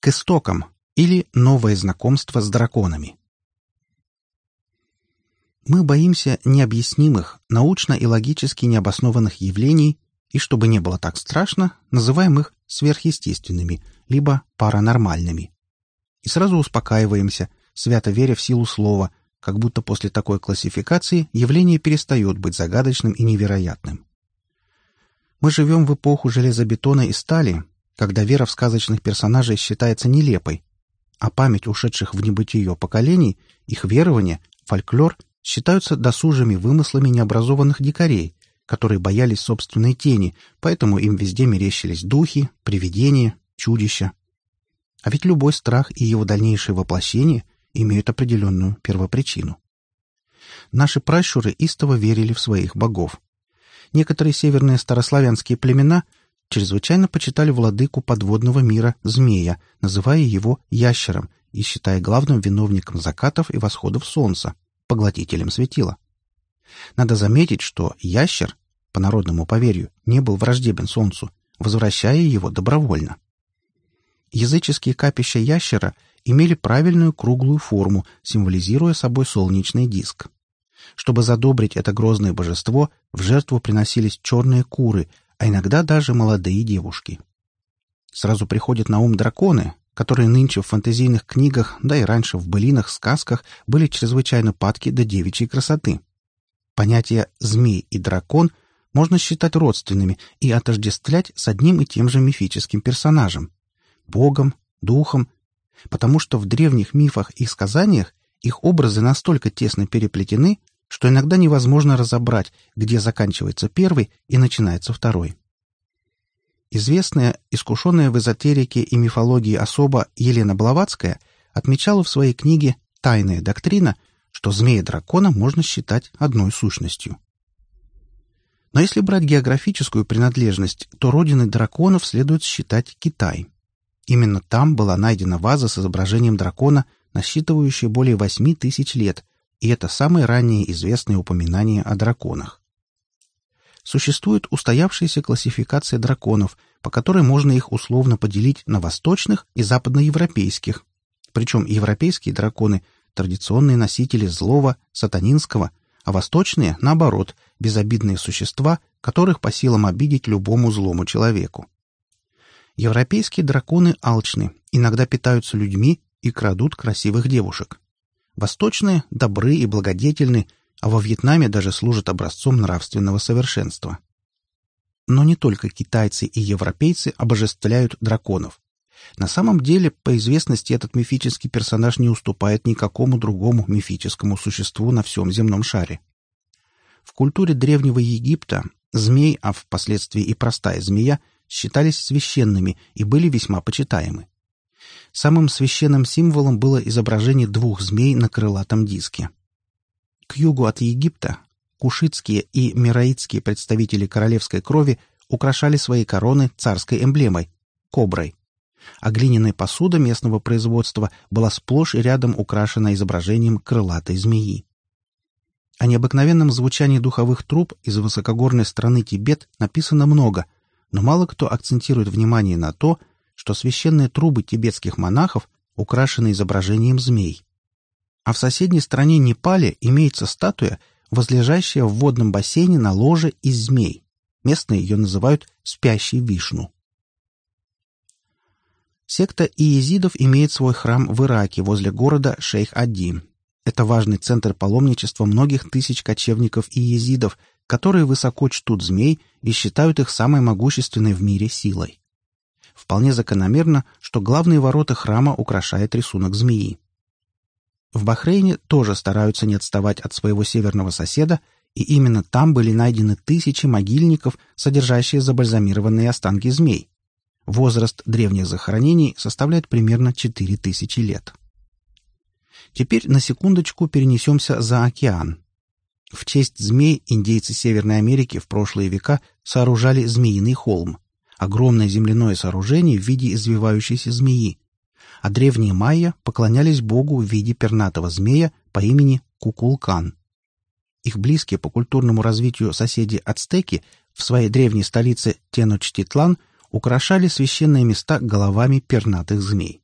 К истокам или новое знакомство с драконами. Мы боимся необъяснимых, научно и логически необоснованных явлений и, чтобы не было так страшно, называем их сверхъестественными, либо паранормальными. И сразу успокаиваемся, свято веря в силу слова, как будто после такой классификации явление перестает быть загадочным и невероятным. Мы живем в эпоху железобетона и стали, когда вера в сказочных персонажей считается нелепой, а память ушедших в небытие поколений, их верования, фольклор считаются досужими вымыслами необразованных дикарей, которые боялись собственной тени, поэтому им везде мерещились духи, привидения, чудища. А ведь любой страх и его дальнейшее воплощение имеют определенную первопричину. Наши пращуры истово верили в своих богов. Некоторые северные старославянские племена чрезвычайно почитали владыку подводного мира змея, называя его ящером и считая главным виновником закатов и восходов солнца, поглотителем светила. Надо заметить, что ящер, по народному поверью, не был враждебен солнцу, возвращая его добровольно. Языческие капища ящера имели правильную круглую форму, символизируя собой солнечный диск. Чтобы задобрить это грозное божество, в жертву приносились черные куры, а иногда даже молодые девушки. Сразу приходят на ум драконы, которые нынче в фантазийных книгах, да и раньше в былинах, сказках были чрезвычайно падки до девичьей красоты. Понятия «змей» и «дракон» можно считать родственными и отождествлять с одним и тем же мифическим персонажем — богом, духом, потому что в древних мифах и сказаниях их образы настолько тесно переплетены, что иногда невозможно разобрать, где заканчивается первый и начинается второй. Известная, искушенная в эзотерике и мифологии особа Елена Блаватская отмечала в своей книге «Тайная доктрина», что змея-дракона можно считать одной сущностью. Но если брать географическую принадлежность, то родиной драконов следует считать Китай. Именно там была найдена ваза с изображением дракона, насчитывающая более восьми тысяч лет, и это самое раннее известное упоминание о драконах. Существует устоявшаяся классификация драконов, по которой можно их условно поделить на восточных и западноевропейских. Причем европейские драконы – традиционные носители злого, сатанинского, а восточные, наоборот, безобидные существа, которых по силам обидеть любому злому человеку. Европейские драконы алчны, иногда питаются людьми и крадут красивых девушек. Восточные добры и благодетельны, а во Вьетнаме даже служат образцом нравственного совершенства. Но не только китайцы и европейцы обожествляют драконов. На самом деле, по известности, этот мифический персонаж не уступает никакому другому мифическому существу на всем земном шаре. В культуре Древнего Египта змей, а впоследствии и простая змея, считались священными и были весьма почитаемы. Самым священным символом было изображение двух змей на крылатом диске. К югу от Египта кушитские и мираитские представители королевской крови украшали свои короны царской эмблемой — коброй. А глиняная посуда местного производства была сплошь и рядом украшена изображением крылатой змеи. О необыкновенном звучании духовых труб из высокогорной страны Тибет написано много, но мало кто акцентирует внимание на то, что священные трубы тибетских монахов украшены изображением змей. А в соседней стране Непале имеется статуя, возлежащая в водном бассейне на ложе из змей. Местные ее называют «спящий вишну». Секта иезидов имеет свой храм в Ираке возле города Шейх-Ади. Это важный центр паломничества многих тысяч кочевников и езидов, которые высоко чтут змей и считают их самой могущественной в мире силой. Вполне закономерно, что главные ворота храма украшает рисунок змеи. В Бахрейне тоже стараются не отставать от своего северного соседа, и именно там были найдены тысячи могильников, содержащие забальзамированные останки змей. Возраст древних захоронений составляет примерно 4000 лет. Теперь на секундочку перенесемся за океан. В честь змей индейцы Северной Америки в прошлые века сооружали змеиный холм огромное земляное сооружение в виде извивающейся змеи, а древние майя поклонялись богу в виде пернатого змея по имени Кукулкан. Их близкие по культурному развитию соседи ацтеки в своей древней столице Теночтитлан украшали священные места головами пернатых змей.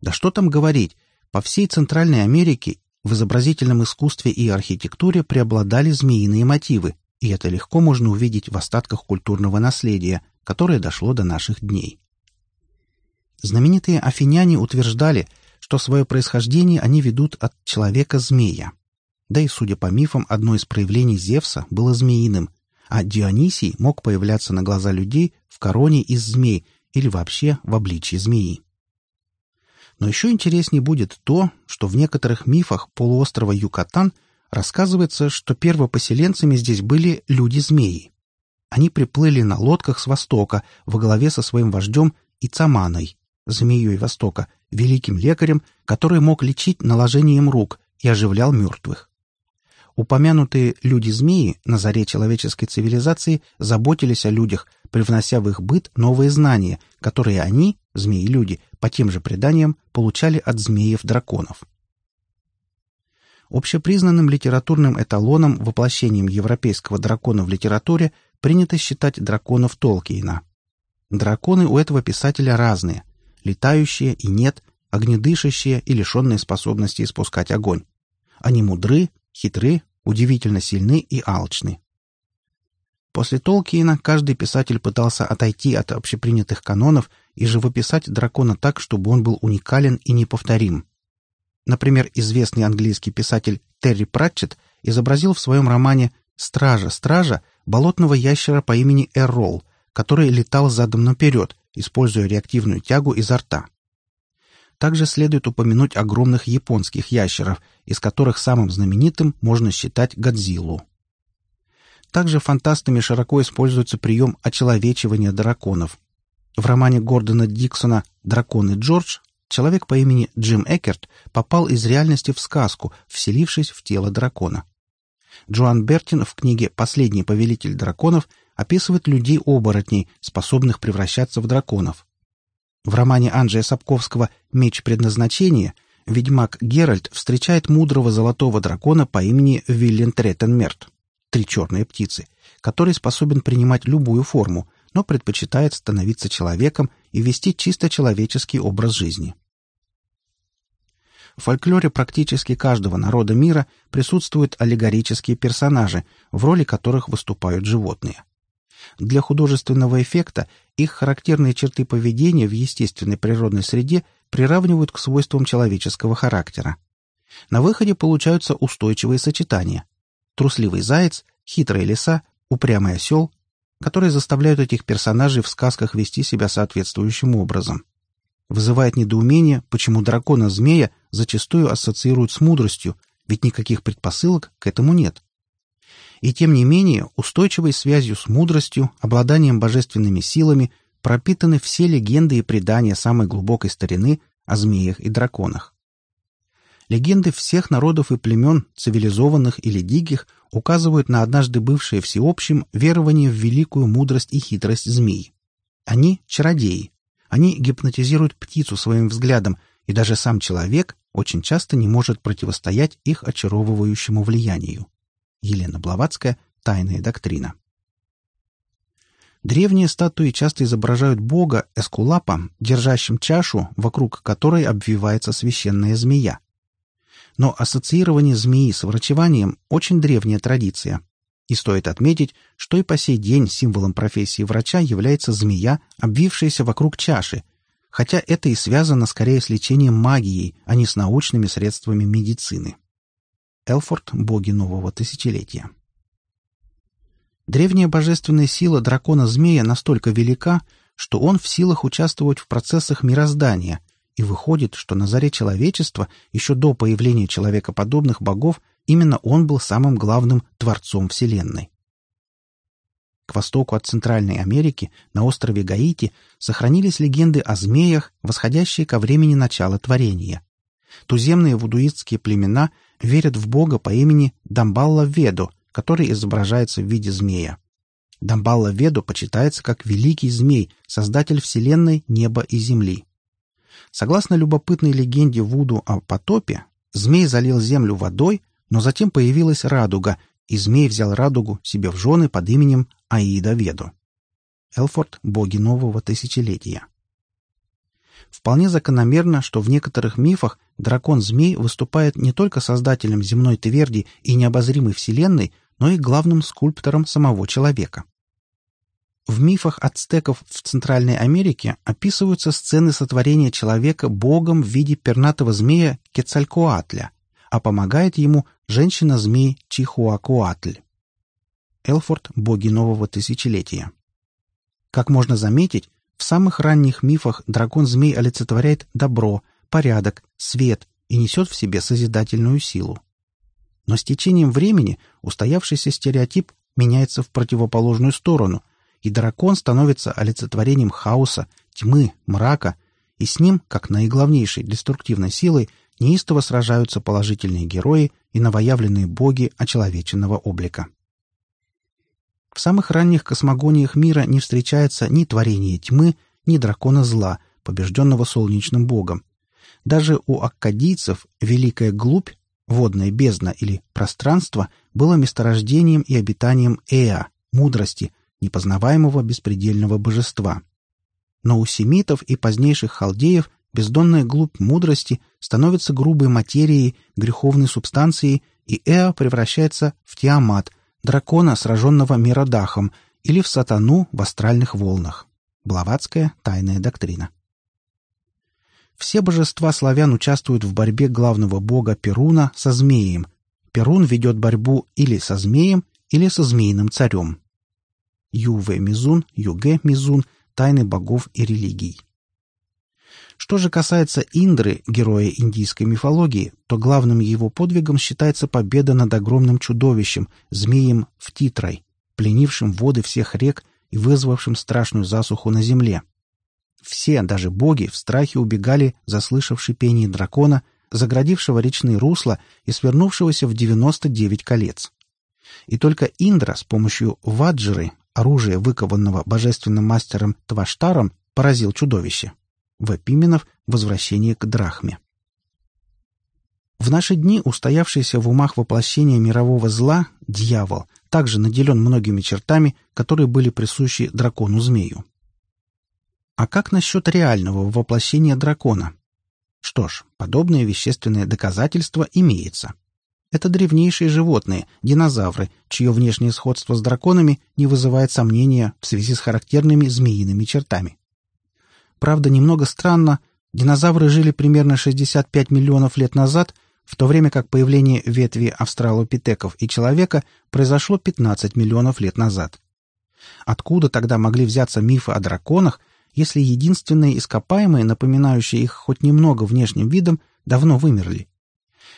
Да что там говорить, по всей Центральной Америке в изобразительном искусстве и архитектуре преобладали змеиные мотивы, и это легко можно увидеть в остатках культурного наследия, которое дошло до наших дней. Знаменитые афиняне утверждали, что свое происхождение они ведут от человека-змея. Да и, судя по мифам, одно из проявлений Зевса было змеиным, а Дионисий мог появляться на глаза людей в короне из змей или вообще в обличье змеи. Но еще интереснее будет то, что в некоторых мифах полуострова Юкатан рассказывается, что первопоселенцами здесь были люди-змеи. Они приплыли на лодках с востока во главе со своим вождем Ицаманой, змеей Востока, великим лекарем, который мог лечить наложением рук и оживлял мертвых. Упомянутые люди-змеи на заре человеческой цивилизации заботились о людях, привнося в их быт новые знания, которые они, змеи-люди, по тем же преданиям, получали от змеев-драконов. Общепризнанным литературным эталоном воплощением европейского дракона в литературе принято считать драконов Толкиена. Драконы у этого писателя разные – летающие и нет, огнедышащие и лишенные способности испускать огонь. Они мудры, хитры, удивительно сильны и алчны. После Толкиена каждый писатель пытался отойти от общепринятых канонов и живописать дракона так, чтобы он был уникален и неповторим. Например, известный английский писатель Терри Пратчетт изобразил в своем романе «Стража, стража» болотного ящера по имени Эррол, который летал задом наперед, используя реактивную тягу изо рта. Также следует упомянуть огромных японских ящеров, из которых самым знаменитым можно считать Годзиллу. Также фантастами широко используется прием очеловечивания драконов. В романе Гордона Диксона «Дракон и Джордж» человек по имени Джим Экерт попал из реальности в сказку, вселившись в тело дракона. Джоан Бертин в книге «Последний повелитель драконов» описывает людей-оборотней, способных превращаться в драконов. В романе Анджея Сапковского «Меч предназначения» ведьмак Геральт встречает мудрого золотого дракона по имени Виллен Треттенмерт, три черные птицы, который способен принимать любую форму, но предпочитает становиться человеком и вести чисто человеческий образ жизни. В фольклоре практически каждого народа мира присутствуют аллегорические персонажи, в роли которых выступают животные. Для художественного эффекта их характерные черты поведения в естественной природной среде приравнивают к свойствам человеческого характера. На выходе получаются устойчивые сочетания. Трусливый заяц, хитрая лиса, упрямый осел, которые заставляют этих персонажей в сказках вести себя соответствующим образом. Вызывает недоумение, почему дракона-змея зачастую ассоциируют с мудростью, ведь никаких предпосылок к этому нет. И тем не менее, устойчивой связью с мудростью, обладанием божественными силами пропитаны все легенды и предания самой глубокой старины о змеях и драконах. Легенды всех народов и племен, цивилизованных или диких, указывают на однажды бывшее всеобщим верование в великую мудрость и хитрость змей. Они — чародеи. Они гипнотизируют птицу своим взглядом, и даже сам человек очень часто не может противостоять их очаровывающему влиянию. Елена Блаватская «Тайная доктрина». Древние статуи часто изображают бога Эскулапа, держащим чашу, вокруг которой обвивается священная змея. Но ассоциирование змеи с врачеванием – очень древняя традиция. И стоит отметить, что и по сей день символом профессии врача является змея, обвившаяся вокруг чаши, хотя это и связано скорее с лечением магией, а не с научными средствами медицины. Элфорд – боги нового тысячелетия. Древняя божественная сила дракона-змея настолько велика, что он в силах участвовать в процессах мироздания, и выходит, что на заре человечества, еще до появления человекоподобных богов, именно он был самым главным творцом Вселенной. К востоку от Центральной Америки, на острове Гаити, сохранились легенды о змеях, восходящие ко времени начала творения. Туземные вудуистские племена верят в бога по имени Дамбалла Ведо, который изображается в виде змея. Дамбалла Ведо почитается как великий змей, создатель вселенной, неба и земли. Согласно любопытной легенде Вуду о потопе, змей залил землю водой, но затем появилась радуга, и змей взял радугу себе в жены под именем Аида Ведо. Элфорд – боги нового тысячелетия. Вполне закономерно, что в некоторых мифах дракон-змей выступает не только создателем земной тверди и необозримой вселенной, но и главным скульптором самого человека. В мифах ацтеков в Центральной Америке описываются сцены сотворения человека богом в виде пернатого змея Кецалькоатля, а помогает ему женщина-змей Чихуакуатль. Элфорд – боги нового тысячелетия. Как можно заметить, в самых ранних мифах дракон-змей олицетворяет добро, порядок, свет и несет в себе созидательную силу. Но с течением времени устоявшийся стереотип меняется в противоположную сторону, и дракон становится олицетворением хаоса, тьмы, мрака, и с ним, как наиглавнейшей деструктивной силой, неистово сражаются положительные герои и новоявленные боги очеловеченного облика. В самых ранних космогониях мира не встречается ни творения тьмы, ни дракона зла, побежденного солнечным богом. Даже у аккадийцев Великая Глубь, водная бездна или пространство, было месторождением и обитанием Эа, мудрости, непознаваемого беспредельного божества. Но у семитов и позднейших халдеев бездонная глубь мудрости становится грубой материей, греховной субстанцией, и Эа превращается в Тиамат – дракона, сраженного Миродахом, или в сатану в астральных волнах. Блаватская тайная доктрина. Все божества славян участвуют в борьбе главного бога Перуна со змеем. Перун ведет борьбу или со змеем, или со змеиным царем. Юве Мизун, Юге Мизун, тайны богов и религий. Что же касается Индры, героя индийской мифологии, то главным его подвигом считается победа над огромным чудовищем, змеем Втитрой, пленившим воды всех рек и вызвавшим страшную засуху на земле. Все, даже боги, в страхе убегали, заслышав шипение дракона, заградившего речные русла и свернувшегося в 99 колец. И только Индра с помощью ваджры, оружия, выкованного божественным мастером Тваштаром, поразил чудовище. В. Пименов «Возвращение к Драхме». В наши дни устоявшийся в умах воплощение мирового зла, дьявол, также наделен многими чертами, которые были присущи дракону-змею. А как насчет реального воплощения дракона? Что ж, подобное вещественное доказательство имеется. Это древнейшие животные, динозавры, чье внешнее сходство с драконами не вызывает сомнения в связи с характерными змеиными чертами. Правда, немного странно, динозавры жили примерно 65 миллионов лет назад, в то время как появление ветви австралопитеков и человека произошло 15 миллионов лет назад. Откуда тогда могли взяться мифы о драконах, если единственные ископаемые, напоминающие их хоть немного внешним видом, давно вымерли?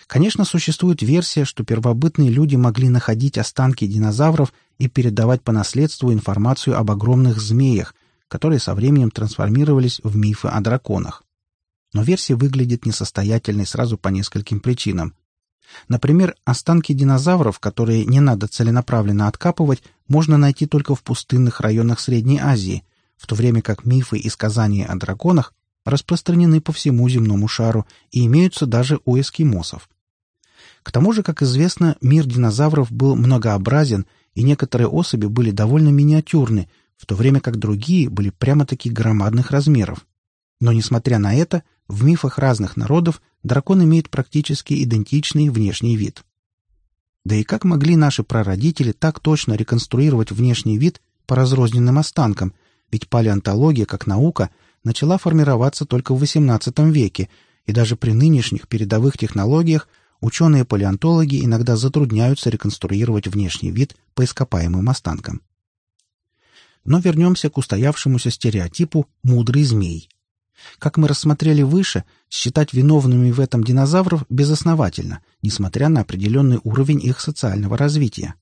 Конечно, существует версия, что первобытные люди могли находить останки динозавров и передавать по наследству информацию об огромных змеях, которые со временем трансформировались в мифы о драконах. Но версия выглядит несостоятельной сразу по нескольким причинам. Например, останки динозавров, которые не надо целенаправленно откапывать, можно найти только в пустынных районах Средней Азии, в то время как мифы и сказания о драконах распространены по всему земному шару и имеются даже у эскимосов. К тому же, как известно, мир динозавров был многообразен, и некоторые особи были довольно миниатюрны, в то время как другие были прямо-таки громадных размеров. Но, несмотря на это, в мифах разных народов дракон имеет практически идентичный внешний вид. Да и как могли наши прародители так точно реконструировать внешний вид по разрозненным останкам, ведь палеонтология как наука начала формироваться только в XVIII веке, и даже при нынешних передовых технологиях ученые-палеонтологи иногда затрудняются реконструировать внешний вид по ископаемым останкам. Но вернемся к устоявшемуся стереотипу «мудрый змей». Как мы рассмотрели выше, считать виновными в этом динозавров безосновательно, несмотря на определенный уровень их социального развития.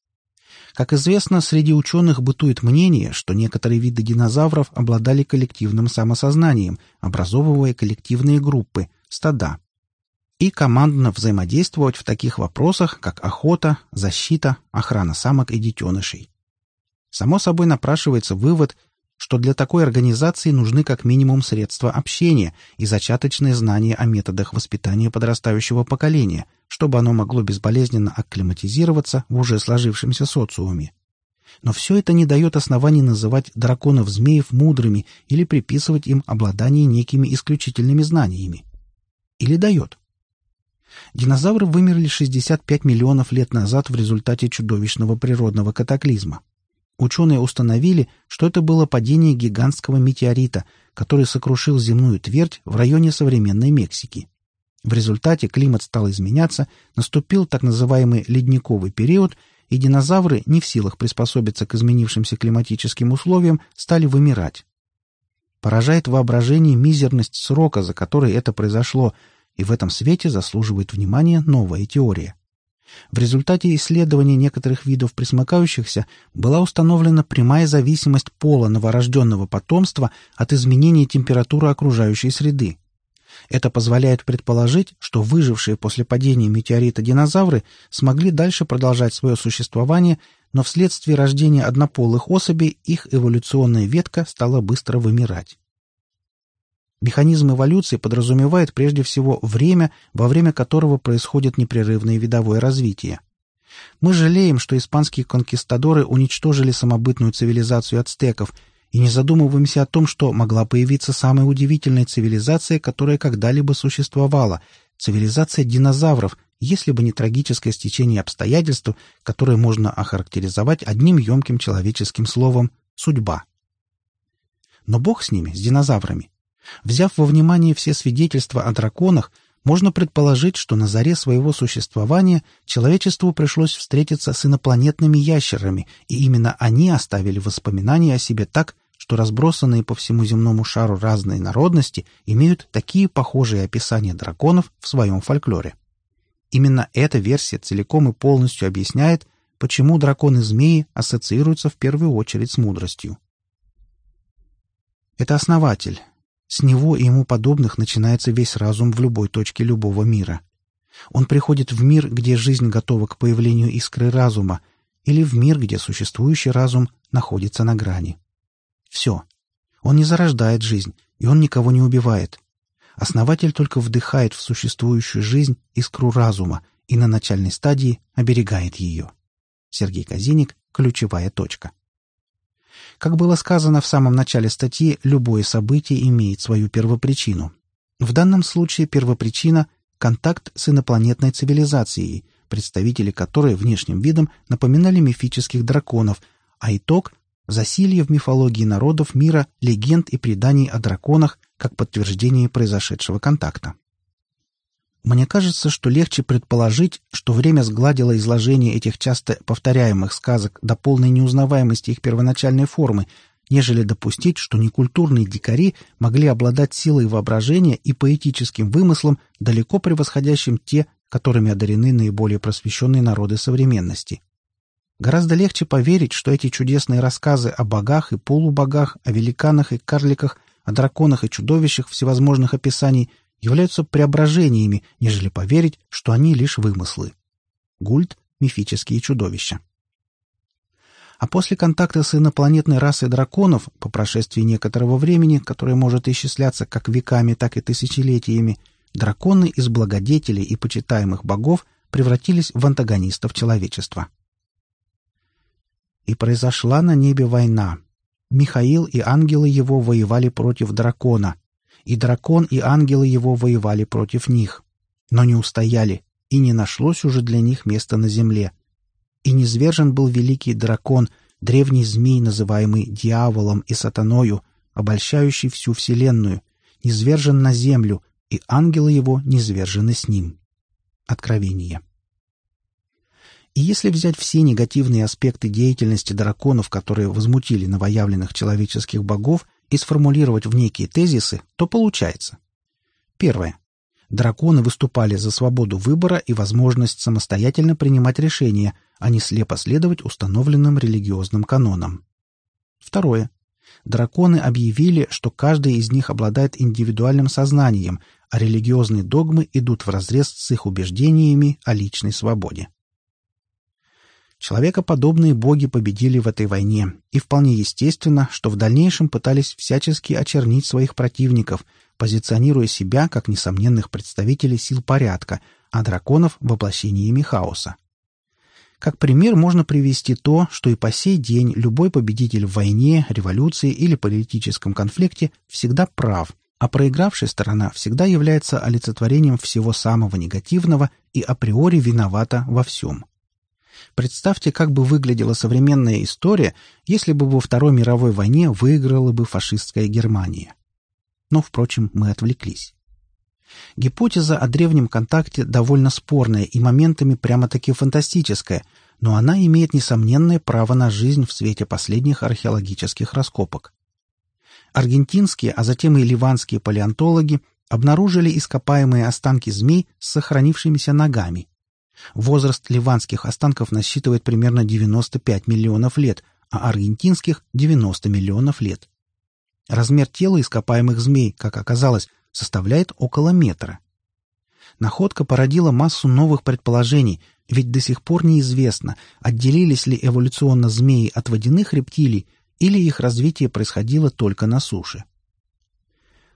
Как известно, среди ученых бытует мнение, что некоторые виды динозавров обладали коллективным самосознанием, образовывая коллективные группы, стада. И командно взаимодействовать в таких вопросах, как охота, защита, охрана самок и детенышей. Само собой напрашивается вывод, что для такой организации нужны как минимум средства общения и зачаточные знания о методах воспитания подрастающего поколения, чтобы оно могло безболезненно акклиматизироваться в уже сложившемся социуме. Но все это не дает оснований называть драконов-змеев мудрыми или приписывать им обладание некими исключительными знаниями. Или дает? Динозавры вымерли 65 миллионов лет назад в результате чудовищного природного катаклизма. Ученые установили, что это было падение гигантского метеорита, который сокрушил земную твердь в районе современной Мексики. В результате климат стал изменяться, наступил так называемый ледниковый период, и динозавры, не в силах приспособиться к изменившимся климатическим условиям, стали вымирать. Поражает воображение мизерность срока, за который это произошло, и в этом свете заслуживает внимания новая теория. В результате исследования некоторых видов пресмыкающихся была установлена прямая зависимость пола новорожденного потомства от изменения температуры окружающей среды. Это позволяет предположить, что выжившие после падения метеорита динозавры смогли дальше продолжать свое существование, но вследствие рождения однополых особей их эволюционная ветка стала быстро вымирать. Механизм эволюции подразумевает прежде всего время, во время которого происходит непрерывное видовое развитие. Мы жалеем, что испанские конкистадоры уничтожили самобытную цивилизацию ацтеков – и не задумываемся о том, что могла появиться самая удивительная цивилизация, которая когда-либо существовала — цивилизация динозавров, если бы не трагическое стечение обстоятельств, которое можно охарактеризовать одним емким человеческим словом «судьба». Но бог с ними, с динозаврами. Взяв во внимание все свидетельства о драконах, можно предположить, что на заре своего существования человечеству пришлось встретиться с инопланетными ящерами, и именно они оставили воспоминания о себе так, что разбросанные по всему земному шару разные народности имеют такие похожие описания драконов в своем фольклоре. Именно эта версия целиком и полностью объясняет, почему драконы-змеи ассоциируются в первую очередь с мудростью. Это основатель. С него и ему подобных начинается весь разум в любой точке любого мира. Он приходит в мир, где жизнь готова к появлению искры разума, или в мир, где существующий разум находится на грани. Все. Он не зарождает жизнь, и он никого не убивает. Основатель только вдыхает в существующую жизнь искру разума и на начальной стадии оберегает ее. Сергей Казиник «Ключевая точка». Как было сказано в самом начале статьи, любое событие имеет свою первопричину. В данном случае первопричина – контакт с инопланетной цивилизацией, представители которой внешним видом напоминали мифических драконов, а итог засилье в мифологии народов мира легенд и преданий о драконах как подтверждение произошедшего контакта. Мне кажется, что легче предположить, что время сгладило изложение этих часто повторяемых сказок до полной неузнаваемости их первоначальной формы, нежели допустить, что некультурные дикари могли обладать силой воображения и поэтическим вымыслом, далеко превосходящим те, которыми одарены наиболее просвещенные народы современности. Гораздо легче поверить, что эти чудесные рассказы о богах и полубогах, о великанах и карликах, о драконах и чудовищах всевозможных описаний являются преображениями, нежели поверить, что они лишь вымыслы. Гульт — мифические чудовища. А после контакта с инопланетной расой драконов, по прошествии некоторого времени, которое может исчисляться как веками, так и тысячелетиями, драконы из благодетелей и почитаемых богов превратились в антагонистов человечества. И произошла на небе война. Михаил и ангелы его воевали против дракона, и дракон и ангелы его воевали против них. Но не устояли, и не нашлось уже для них места на земле. И низвержен был великий дракон, древний змей, называемый дьяволом и сатаною, обольщающий всю вселенную, низвержен на землю, и ангелы его низвержены с ним. Откровение. И если взять все негативные аспекты деятельности драконов, которые возмутили новоявленных человеческих богов, и сформулировать в некие тезисы, то получается. Первое. Драконы выступали за свободу выбора и возможность самостоятельно принимать решения, а не слепо следовать установленным религиозным канонам. Второе. Драконы объявили, что каждый из них обладает индивидуальным сознанием, а религиозные догмы идут вразрез с их убеждениями о личной свободе. Человекоподобные боги победили в этой войне, и вполне естественно, что в дальнейшем пытались всячески очернить своих противников, позиционируя себя как несомненных представителей сил порядка, а драконов — воплощениями хаоса. Как пример можно привести то, что и по сей день любой победитель в войне, революции или политическом конфликте всегда прав, а проигравшая сторона всегда является олицетворением всего самого негативного и априори виновата во всем. Представьте, как бы выглядела современная история, если бы во Второй мировой войне выиграла бы фашистская Германия. Но, впрочем, мы отвлеклись. Гипотеза о древнем контакте довольно спорная и моментами прямо-таки фантастическая, но она имеет несомненное право на жизнь в свете последних археологических раскопок. Аргентинские, а затем и ливанские палеонтологи обнаружили ископаемые останки змей с сохранившимися ногами. Возраст ливанских останков насчитывает примерно 95 миллионов лет, а аргентинских – 90 миллионов лет. Размер тела ископаемых змей, как оказалось, составляет около метра. Находка породила массу новых предположений, ведь до сих пор неизвестно, отделились ли эволюционно змеи от водяных рептилий или их развитие происходило только на суше.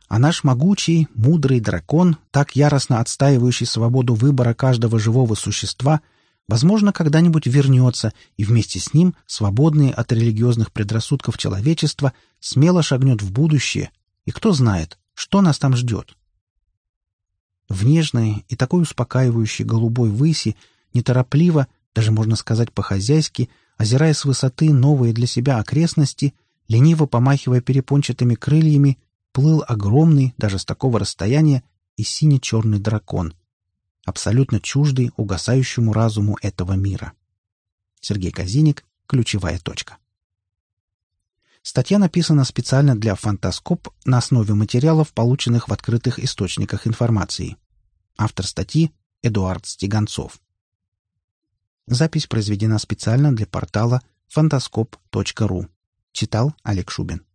А наш могучий, мудрый дракон, так яростно отстаивающий свободу выбора каждого живого существа, возможно, когда-нибудь вернется, и вместе с ним, свободный от религиозных предрассудков человечества, смело шагнет в будущее, и кто знает, что нас там ждет? В нежной и такой успокаивающей голубой выси, неторопливо, даже можно сказать по-хозяйски, озирая с высоты новые для себя окрестности, лениво помахивая перепончатыми крыльями, плыл огромный, даже с такого расстояния, и сине-черный дракон, абсолютно чуждый угасающему разуму этого мира. Сергей Казиник, ключевая точка. Статья написана специально для «Фантаскоп» на основе материалов, полученных в открытых источниках информации. Автор статьи – Эдуард Стеганцов. Запись произведена специально для портала фантаскоп.ру. Читал Олег Шубин.